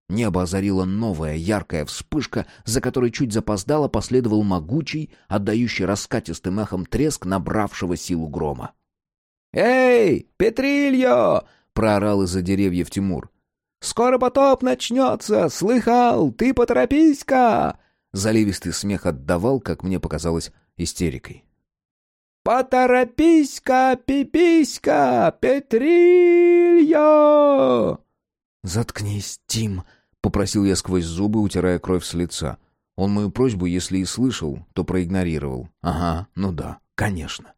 Небо озарила новая яркая вспышка, за которой чуть запоздало последовал могучий, отдающий раскатистым эхом треск набравшего силу грома. «Эй, Петрильо!» — проорал из-за деревьев Тимур. «Скоро потоп начнется! Слыхал! Ты поторопись-ка!» Заливистый смех отдавал, как мне показалось, истерикой. «Поторопись-ка, пиписька, Петрильо!» «Заткнись, Тим!» — попросил я сквозь зубы, утирая кровь с лица. Он мою просьбу, если и слышал, то проигнорировал. «Ага, ну да, конечно».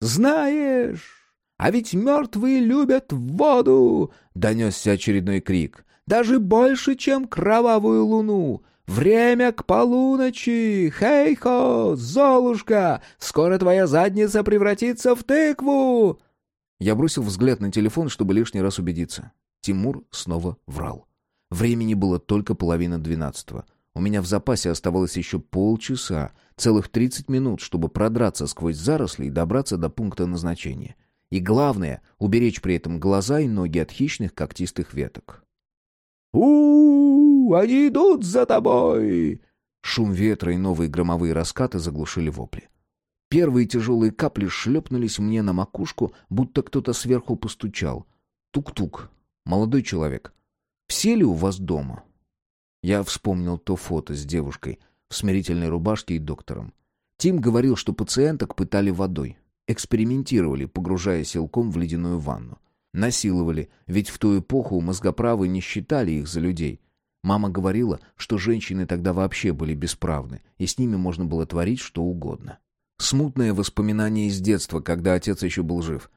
«Знаешь, а ведь мертвые любят воду!» — донесся очередной крик. «Даже больше, чем кровавую луну! Время к полуночи! Хей-хо! Золушка! Скоро твоя задница превратится в тыкву!» Я бросил взгляд на телефон, чтобы лишний раз убедиться. Тимур снова врал. Времени было только половина двенадцатого. У меня в запасе оставалось еще полчаса, целых тридцать минут, чтобы продраться сквозь заросли и добраться до пункта назначения. И главное — уберечь при этом глаза и ноги от хищных когтистых веток. -у Они идут за тобой!» Шум ветра и новые громовые раскаты заглушили вопли. Первые тяжелые капли шлепнулись мне на макушку, будто кто-то сверху постучал. Тук-тук. Молодой человек. Все ли у вас дома? Я вспомнил то фото с девушкой в смирительной рубашке и доктором. Тим говорил, что пациенток пытали водой. Экспериментировали, погружая силком в ледяную ванну. Насиловали, ведь в ту эпоху мозгоправы не считали их за людей. Мама говорила, что женщины тогда вообще были бесправны, и с ними можно было творить что угодно. Смутное воспоминание из детства, когда отец еще был жив.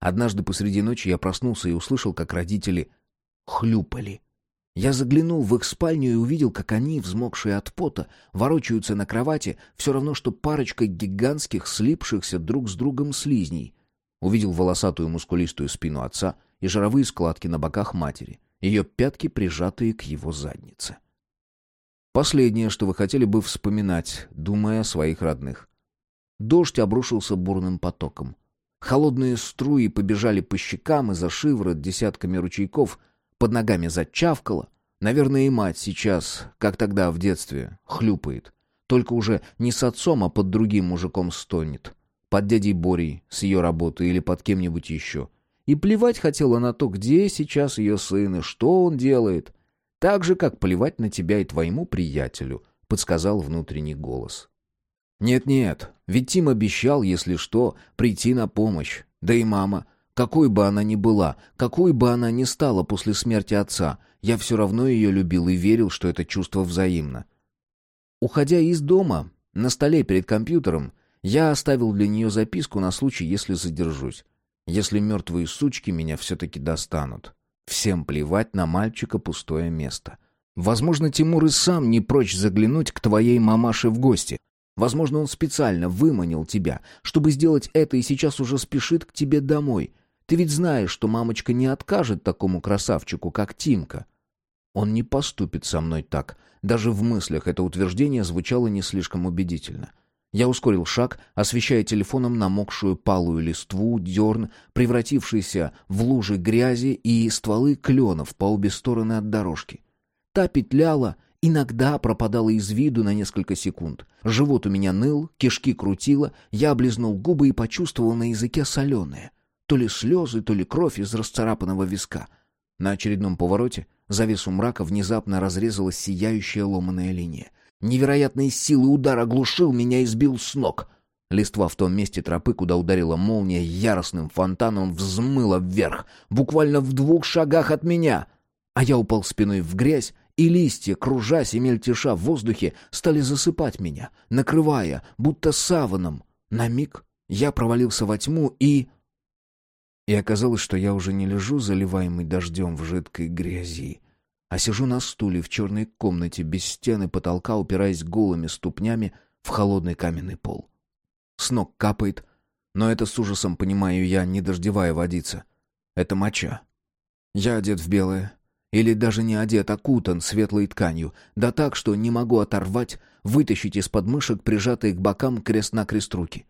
Однажды посреди ночи я проснулся и услышал, как родители хлюпали. Я заглянул в их спальню и увидел, как они, взмокшие от пота, ворочаются на кровати, все равно, что парочка гигантских, слипшихся друг с другом слизней. Увидел волосатую мускулистую спину отца и жировые складки на боках матери, ее пятки прижатые к его заднице. Последнее, что вы хотели бы вспоминать, думая о своих родных. Дождь обрушился бурным потоком. Холодные струи побежали по щекам и за шиворот десятками ручейков, под ногами зачавкало. Наверное, и мать сейчас, как тогда в детстве, хлюпает. Только уже не с отцом, а под другим мужиком стонет. Под дядей Борей, с ее работы или под кем-нибудь еще. И плевать хотела на то, где сейчас ее сын и что он делает. Так же, как плевать на тебя и твоему приятелю, подсказал внутренний голос. Нет-нет, ведь Тим обещал, если что, прийти на помощь. Да и мама, какой бы она ни была, какой бы она ни стала после смерти отца, я все равно ее любил и верил, что это чувство взаимно. Уходя из дома, на столе перед компьютером, я оставил для нее записку на случай, если задержусь. Если мертвые сучки меня все-таки достанут. Всем плевать на мальчика пустое место. Возможно, Тимур и сам не прочь заглянуть к твоей мамаше в гости. Возможно, он специально выманил тебя, чтобы сделать это, и сейчас уже спешит к тебе домой. Ты ведь знаешь, что мамочка не откажет такому красавчику, как Тимка. Он не поступит со мной так. Даже в мыслях это утверждение звучало не слишком убедительно. Я ускорил шаг, освещая телефоном намокшую палую листву, дерн, превратившийся в лужи грязи и стволы кленов по обе стороны от дорожки. Та петляла, иногда пропадала из виду на несколько секунд. Живот у меня ныл, кишки крутило, я облизнул губы и почувствовал на языке соленое. То ли слезы, то ли кровь из расцарапанного виска. На очередном повороте завесу мрака внезапно разрезалась сияющая ломаная линия. Невероятной силы удар оглушил меня и сбил с ног. Листва в том месте тропы, куда ударила молния, яростным фонтаном взмыла вверх, буквально в двух шагах от меня. А я упал спиной в грязь, и листья, кружась и мельтеша в воздухе, стали засыпать меня, накрывая, будто саваном. На миг я провалился во тьму и... И оказалось, что я уже не лежу, заливаемый дождем в жидкой грязи, а сижу на стуле в черной комнате без стены потолка, упираясь голыми ступнями в холодный каменный пол. С ног капает, но это с ужасом понимаю я, не дождевая водица. Это моча. Я одет в белое, или даже не одет, а кутан светлой тканью, да так, что не могу оторвать, вытащить из подмышек прижатые к бокам крест-накрест руки.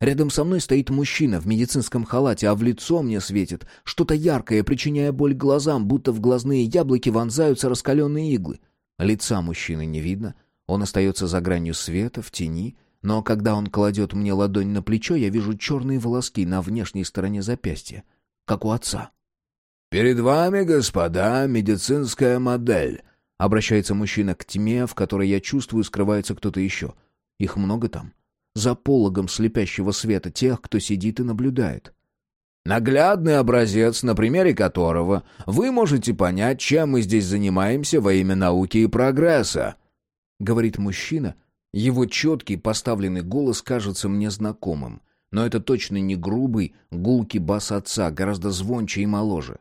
Рядом со мной стоит мужчина в медицинском халате, а в лицо мне светит что-то яркое, причиняя боль глазам, будто в глазные яблоки вонзаются раскаленные иглы. Лица мужчины не видно, он остается за гранью света, в тени, но когда он кладет мне ладонь на плечо, я вижу черные волоски на внешней стороне запястья, как у отца. «Перед вами, господа, медицинская модель», — обращается мужчина к тьме, в которой я чувствую скрывается кто-то еще. Их много там. За пологом слепящего света тех, кто сидит и наблюдает. Наглядный образец, на примере которого вы можете понять, чем мы здесь занимаемся во имя науки и прогресса», — говорит мужчина. Его четкий поставленный голос кажется мне знакомым, но это точно не грубый, гулкий бас отца, гораздо звонче и моложе.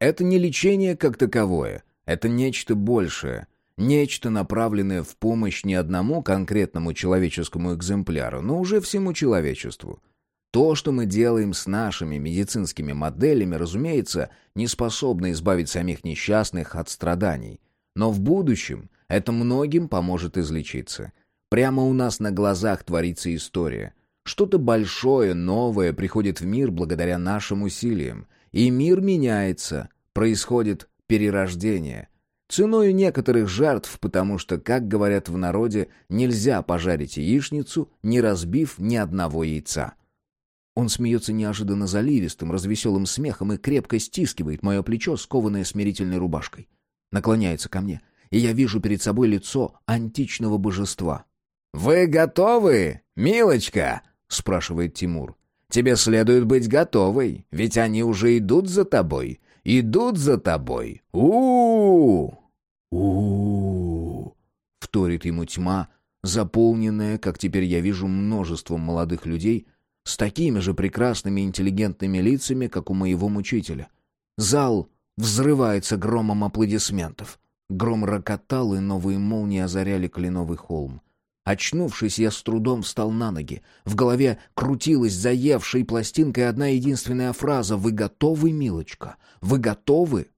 Это не лечение как таковое, это нечто большее. Нечто, направленное в помощь не одному конкретному человеческому экземпляру, но уже всему человечеству. То, что мы делаем с нашими медицинскими моделями, разумеется, не способно избавить самих несчастных от страданий. Но в будущем это многим поможет излечиться. Прямо у нас на глазах творится история. Что-то большое, новое приходит в мир благодаря нашим усилиям. И мир меняется, происходит перерождение – Ценою некоторых жертв, потому что, как говорят в народе, нельзя пожарить яичницу, не разбив ни одного яйца. Он смеется неожиданно заливистым, развеселым смехом и крепко стискивает мое плечо, скованное смирительной рубашкой. Наклоняется ко мне, и я вижу перед собой лицо античного божества. «Вы готовы, милочка?» — спрашивает Тимур. «Тебе следует быть готовой, ведь они уже идут за тобой идут за тобой. У вторит ему тьма, заполненная, как теперь я вижу, множеством молодых людей с такими же прекрасными интеллигентными лицами, как у моего мучителя. Зал взрывается громом аплодисментов. Гром рокотал, и новые молнии озаряли кленовый холм. Очнувшись, я с трудом встал на ноги. В голове крутилась заевшей пластинкой одна единственная фраза «Вы готовы, милочка? Вы готовы?»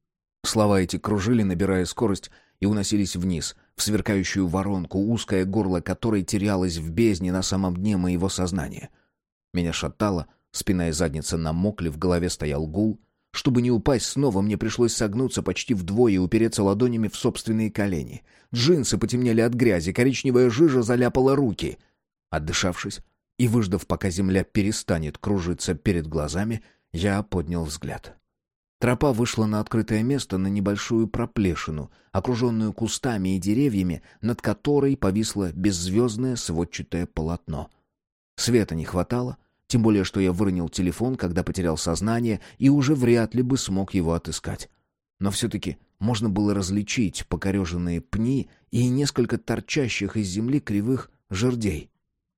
Слова эти кружили, набирая скорость, и уносились вниз, в сверкающую воронку, узкое горло которой терялось в бездне на самом дне моего сознания. Меня шатало, спина и задница намокли, в голове стоял гул. Чтобы не упасть снова, мне пришлось согнуться почти вдвое и упереться ладонями в собственные колени. Джинсы потемнели от грязи, коричневая жижа заляпала руки. Отдышавшись и выждав, пока земля перестанет кружиться перед глазами, я поднял взгляд. Тропа вышла на открытое место, на небольшую проплешину, окруженную кустами и деревьями, над которой повисло беззвездное сводчатое полотно. Света не хватало, тем более, что я выронил телефон, когда потерял сознание, и уже вряд ли бы смог его отыскать. Но все-таки можно было различить покореженные пни и несколько торчащих из земли кривых жердей.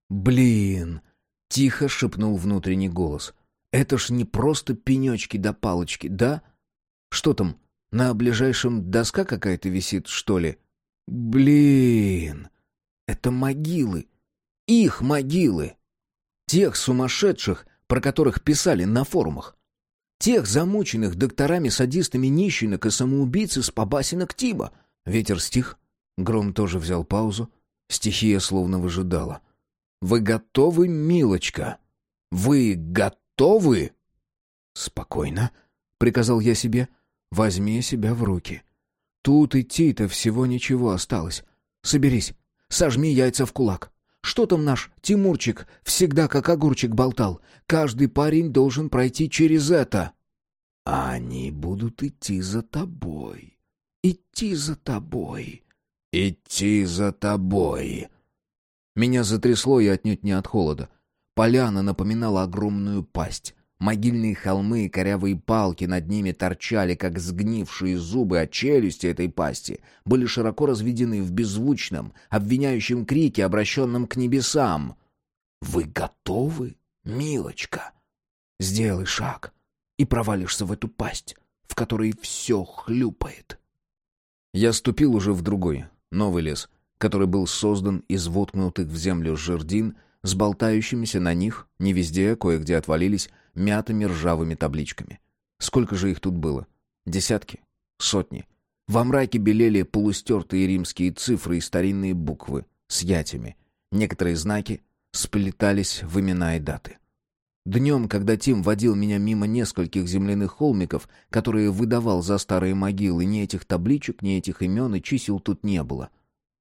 «Блин!» — тихо шепнул внутренний голос. «Это ж не просто пенечки да палочки, да? Что там, на ближайшем доска какая-то висит, что ли? Блин! Это могилы! Их могилы!» Тех сумасшедших, про которых писали на форумах. Тех замученных докторами-садистами нищенок и самоубийц из побасенок Тиба. Ветер стих, гром тоже взял паузу. Стихия словно выжидала. «Вы готовы, милочка? Вы готовы?» «Спокойно», — приказал я себе. «Возьми себя в руки. Тут идти-то всего ничего осталось. Соберись, сожми яйца в кулак. Что там наш Тимурчик всегда как огурчик болтал? Каждый парень должен пройти через это. Они будут идти за тобой. Идти за тобой. Идти за тобой. Меня затрясло и отнюдь не от холода. Поляна напоминала огромную пасть. Могильные холмы и корявые палки над ними торчали, как сгнившие зубы, а челюсти этой пасти были широко разведены в беззвучном, обвиняющем крике, обращенном к небесам. «Вы готовы, милочка? Сделай шаг, и провалишься в эту пасть, в которой все хлюпает». Я ступил уже в другой, новый лес, который был создан из воткнутых в землю жердин, с болтающимися на них, не везде, кое-где отвалились, мятыми ржавыми табличками. Сколько же их тут было? Десятки? Сотни? Во мраке белели полустертые римские цифры и старинные буквы с ятями. Некоторые знаки сплетались в имена и даты. Днем, когда Тим водил меня мимо нескольких земляных холмиков, которые выдавал за старые могилы, ни этих табличек, ни этих имен и чисел тут не было.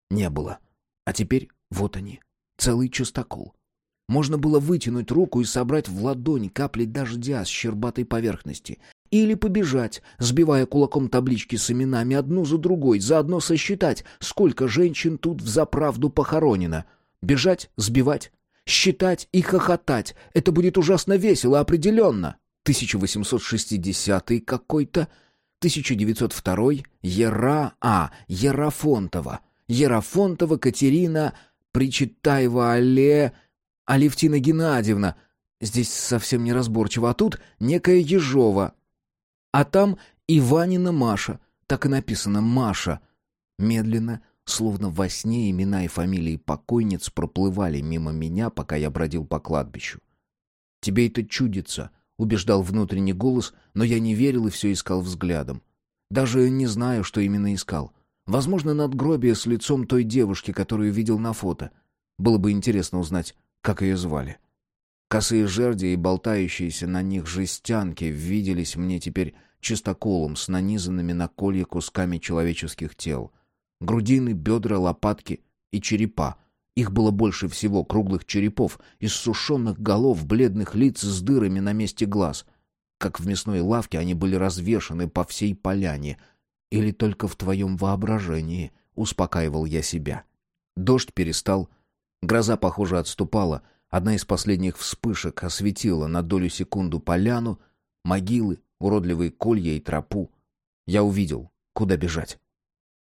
Не было. А теперь вот они, целый частокол. Можно было вытянуть руку и собрать в ладонь капли дождя с щербатой поверхности. Или побежать, сбивая кулаком таблички с именами одну за другой, заодно сосчитать, сколько женщин тут взаправду похоронено. Бежать, сбивать, считать и хохотать. Это будет ужасно весело, определенно. 1860 какой-то, 1902 Ера... А, Ерафонтова. Ерафонтова Катерина Причитаева-Але... Алевтина Геннадьевна. Здесь совсем неразборчиво. А тут некая Ежова. А там Иванина Маша. Так и написано «Маша». Медленно, словно во сне, имена и фамилии покойниц проплывали мимо меня, пока я бродил по кладбищу. «Тебе это чудится», — убеждал внутренний голос, но я не верил и все искал взглядом. Даже не знаю, что именно искал. Возможно, надгробие с лицом той девушки, которую видел на фото. Было бы интересно узнать, как ее звали. Косые жерди и болтающиеся на них жестянки виделись мне теперь чистоколом с нанизанными на колье кусками человеческих тел. Грудины, бедра, лопатки и черепа. Их было больше всего, круглых черепов, иссушенных голов, бледных лиц с дырами на месте глаз. Как в мясной лавке они были развешаны по всей поляне. Или только в твоем воображении, успокаивал я себя. Дождь перестал. Гроза, похоже, отступала. Одна из последних вспышек осветила на долю секунду поляну, могилы, уродливые колья и тропу. Я увидел, куда бежать.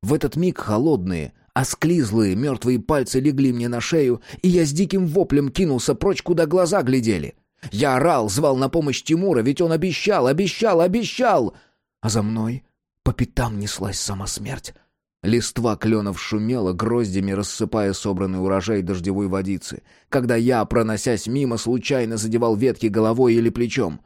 В этот миг холодные, осклизлые, мертвые пальцы легли мне на шею, и я с диким воплем кинулся прочь, куда глаза глядели. Я орал, звал на помощь Тимура, ведь он обещал, обещал, обещал! А за мной по пятам неслась сама смерть. Листва кленов шумела, гроздями рассыпая собранный урожай дождевой водицы, когда я, проносясь мимо, случайно задевал ветки головой или плечом.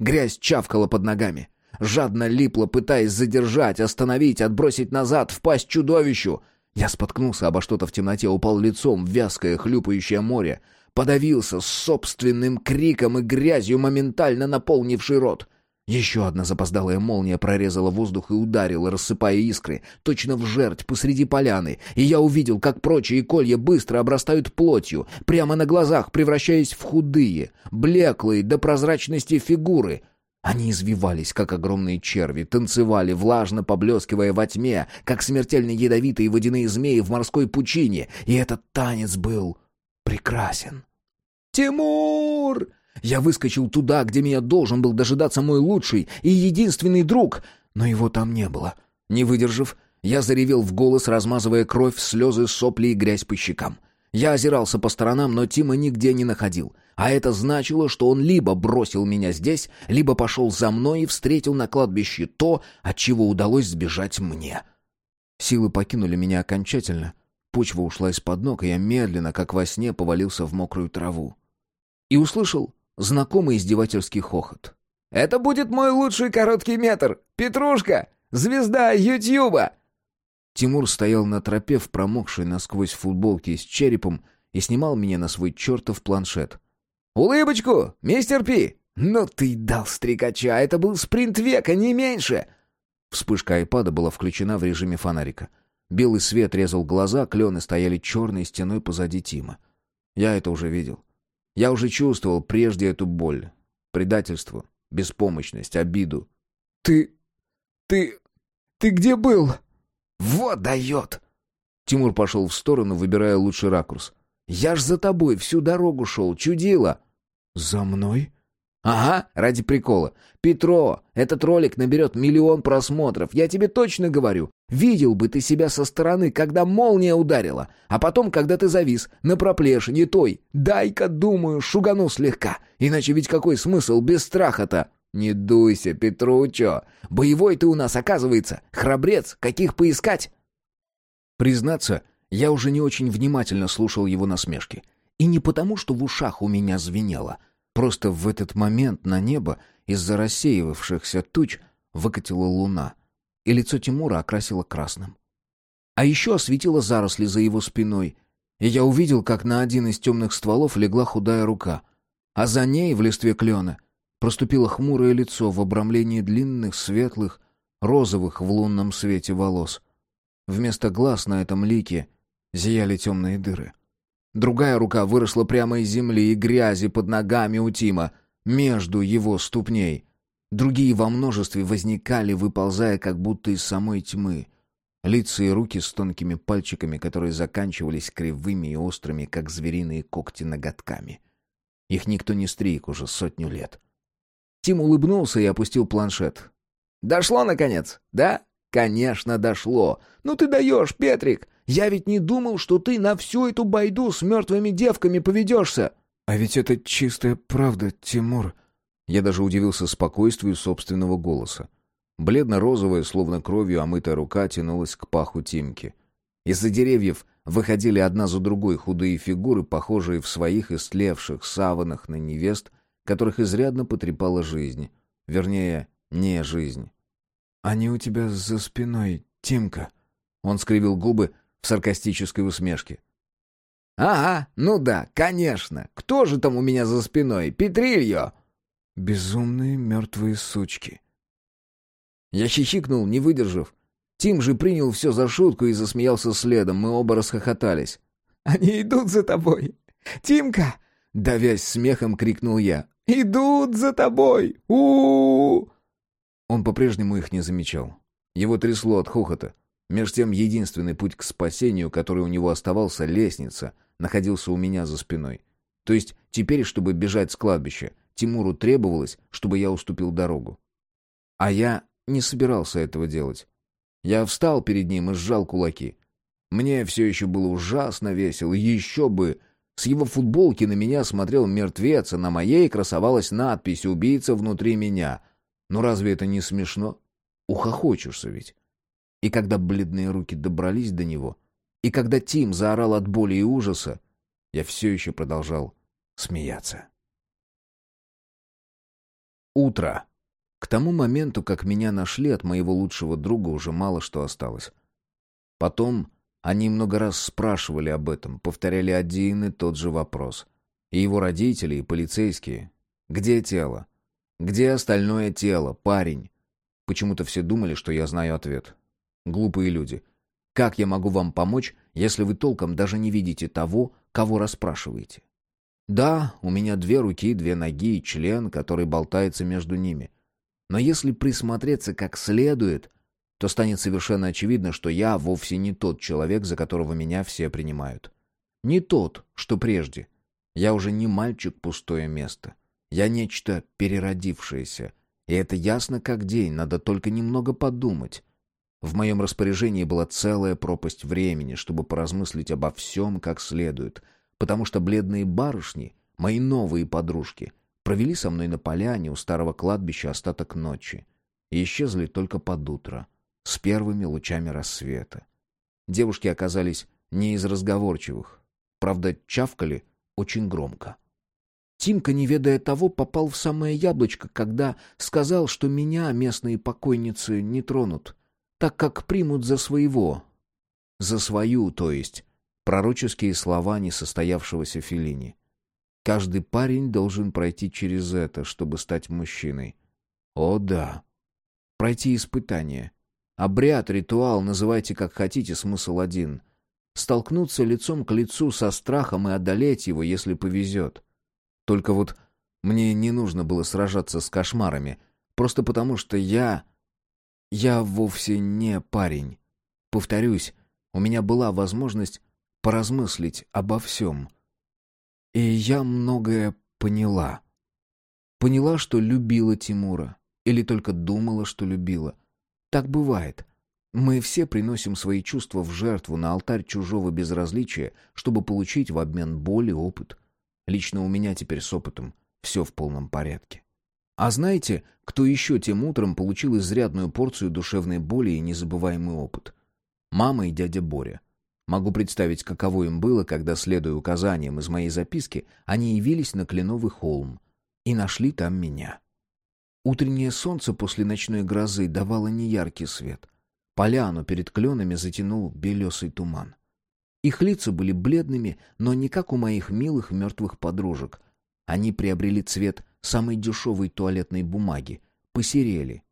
Грязь чавкала под ногами. Жадно липла, пытаясь задержать, остановить, отбросить назад, впасть чудовищу. Я споткнулся обо что-то в темноте, упал лицом в вязкое хлюпающее море, подавился собственным криком и грязью, моментально наполнивший рот. Еще одна запоздалая молния прорезала воздух и ударила, рассыпая искры, точно в жерть посреди поляны, и я увидел, как прочие колья быстро обрастают плотью, прямо на глазах превращаясь в худые, блеклые до прозрачности фигуры. Они извивались, как огромные черви, танцевали, влажно поблескивая во тьме, как смертельно ядовитые водяные змеи в морской пучине, и этот танец был прекрасен. «Тимур!» Я выскочил туда, где меня должен был дожидаться мой лучший и единственный друг, но его там не было. Не выдержав, я заревел в голос, размазывая кровь, слезы, сопли и грязь по щекам. Я озирался по сторонам, но Тима нигде не находил. А это значило, что он либо бросил меня здесь, либо пошел за мной и встретил на кладбище то, от чего удалось сбежать мне. Силы покинули меня окончательно. Почва ушла из-под ног, и я медленно, как во сне, повалился в мокрую траву. И услышал знакомый издевательский хохот. «Это будет мой лучший короткий метр! Петрушка! Звезда Ютьюба!» Тимур стоял на тропе в промокшей насквозь футболке с черепом и снимал меня на свой чертов планшет. «Улыбочку, мистер Пи! Ну ты дал стрекача, это был спринт века, не меньше!» Вспышка айпада была включена в режиме фонарика. Белый свет резал глаза, клены стояли черной стеной позади Тима. Я это уже видел. Я уже чувствовал прежде эту боль, предательство, беспомощность, обиду. «Ты... ты... ты где был?» «Вот дает!» Тимур пошел в сторону, выбирая лучший ракурс. «Я ж за тобой всю дорогу шел, чудило!» «За мной?» «Ага, ради прикола. Петро, этот ролик наберет миллион просмотров, я тебе точно говорю. Видел бы ты себя со стороны, когда молния ударила, а потом, когда ты завис на проплешине той. Дай-ка, думаю, шугану слегка, иначе ведь какой смысл без страха-то?» «Не дуйся, Петручо. Боевой ты у нас, оказывается. Храбрец, каких поискать?» Признаться, я уже не очень внимательно слушал его насмешки. И не потому, что в ушах у меня звенело — Просто в этот момент на небо из-за рассеивавшихся туч выкатила луна, и лицо Тимура окрасило красным. А еще осветило заросли за его спиной, и я увидел, как на один из темных стволов легла худая рука, а за ней, в листве клена, проступило хмурое лицо в обрамлении длинных, светлых, розовых в лунном свете волос. Вместо глаз на этом лике зияли темные дыры. Другая рука выросла прямо из земли и грязи под ногами у Тима, между его ступней. Другие во множестве возникали, выползая как будто из самой тьмы. Лица и руки с тонкими пальчиками, которые заканчивались кривыми и острыми, как звериные когти ноготками. Их никто не стриг уже сотню лет. Тим улыбнулся и опустил планшет. «Дошло, наконец, да?» «Конечно, дошло. Ну ты даешь, Петрик. Я ведь не думал, что ты на всю эту байду с мертвыми девками поведешься». «А ведь это чистая правда, Тимур». Я даже удивился спокойствию собственного голоса. Бледно-розовая, словно кровью омытая рука, тянулась к паху Тимки. Из-за деревьев выходили одна за другой худые фигуры, похожие в своих истлевших саванах на невест, которых изрядно потрепала жизнь. Вернее, не жизнь. «Они у тебя за спиной, Тимка». Он скривил губы в саркастической усмешке. «Ага, ну да, конечно. Кто же там у меня за спиной? Петрильо!» «Безумные мертвые сучки». Я хихикнул, не выдержав. Тим же принял все за шутку и засмеялся следом. Мы оба расхохотались. «Они идут за тобой! Тимка!» Давясь смехом, крикнул я. «Идут за тобой! у, -у, -у Он по-прежнему их не замечал. Его трясло от хохота. Меж тем единственный путь к спасению, который у него оставался, лестница, находился у меня за спиной. То есть теперь, чтобы бежать с кладбища, Тимуру требовалось, чтобы я уступил дорогу. А я не собирался этого делать. Я встал перед ним и сжал кулаки. Мне все еще было ужасно весело. Еще бы! С его футболки на меня смотрел мертвец, а на моей красовалась надпись «Убийца внутри меня». Но разве это не смешно? Ухохочешься ведь. И когда бледные руки добрались до него, и когда Тим заорал от боли и ужаса, я все еще продолжал смеяться. Утро. К тому моменту, как меня нашли, от моего лучшего друга уже мало что осталось. Потом они много раз спрашивали об этом, повторяли один и тот же вопрос. И его родители, и полицейские. «Где тело? Где остальное тело, парень?» Почему-то все думали, что я знаю ответ. Глупые люди. Как я могу вам помочь, если вы толком даже не видите того, кого расспрашиваете? Да, у меня две руки, две ноги и член, который болтается между ними. Но если присмотреться как следует, то станет совершенно очевидно, что я вовсе не тот человек, за которого меня все принимают. Не тот, что прежде. Я уже не мальчик пустое место. Я нечто переродившееся. И это ясно как день, надо только немного подумать. В моем распоряжении была целая пропасть времени, чтобы поразмыслить обо всем как следует, потому что бледные барышни, мои новые подружки, провели со мной на поляне у старого кладбища остаток ночи и исчезли только под утро, с первыми лучами рассвета. Девушки оказались не из разговорчивых, правда, чавкали очень громко. Тимка, не ведая того, попал в самое яблочко, когда сказал, что меня местные покойницы не тронут, так как примут за своего. За свою, то есть, пророческие слова несостоявшегося Филини. Каждый парень должен пройти через это, чтобы стать мужчиной. О да. Пройти испытание. Обряд, ритуал, называйте как хотите, смысл один. Столкнуться лицом к лицу со страхом и одолеть его, если повезет. Только вот мне не нужно было сражаться с кошмарами, просто потому что я... Я вовсе не парень. Повторюсь, у меня была возможность поразмыслить обо всем — и я многое поняла. Поняла, что любила Тимура. Или только думала, что любила. Так бывает. Мы все приносим свои чувства в жертву на алтарь чужого безразличия, чтобы получить в обмен боль и опыт. Лично у меня теперь с опытом все в полном порядке. А знаете, кто еще тем утром получил изрядную порцию душевной боли и незабываемый опыт? Мама и дядя Боря. Могу представить, каково им было, когда, следуя указаниям из моей записки, они явились на Кленовый холм и нашли там меня. Утреннее солнце после ночной грозы давало неяркий свет. Поляну перед кленами затянул белесый туман. Их лица были бледными, но не как у моих милых мертвых подружек. Они приобрели цвет самой дешевой туалетной бумаги, посерели.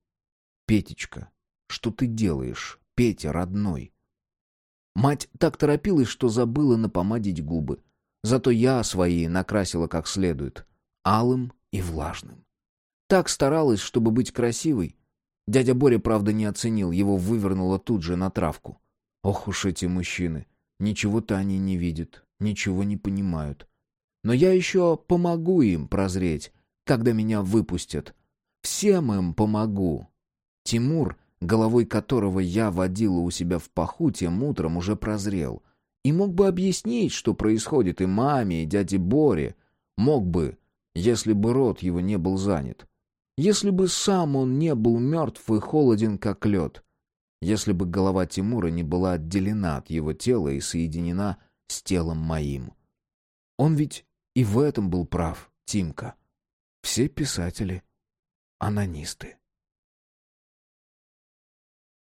«Петечка, что ты делаешь, Петя, родной?» Мать так торопилась, что забыла напомадить губы. Зато я свои накрасила как следует. Алым и влажным. Так старалась, чтобы быть красивой. Дядя Боря, правда, не оценил, его вывернуло тут же на травку. Ох уж эти мужчины. Ничего-то они не видят, ничего не понимают. Но я еще помогу им прозреть, когда меня выпустят. Всем им помогу. Тимур головой которого я водила у себя в паху, тем утром уже прозрел. И мог бы объяснить, что происходит и маме, и дяде Боре. Мог бы, если бы рот его не был занят. Если бы сам он не был мертв и холоден, как лед. Если бы голова Тимура не была отделена от его тела и соединена с телом моим. Он ведь и в этом был прав, Тимка. Все писатели — анонисты.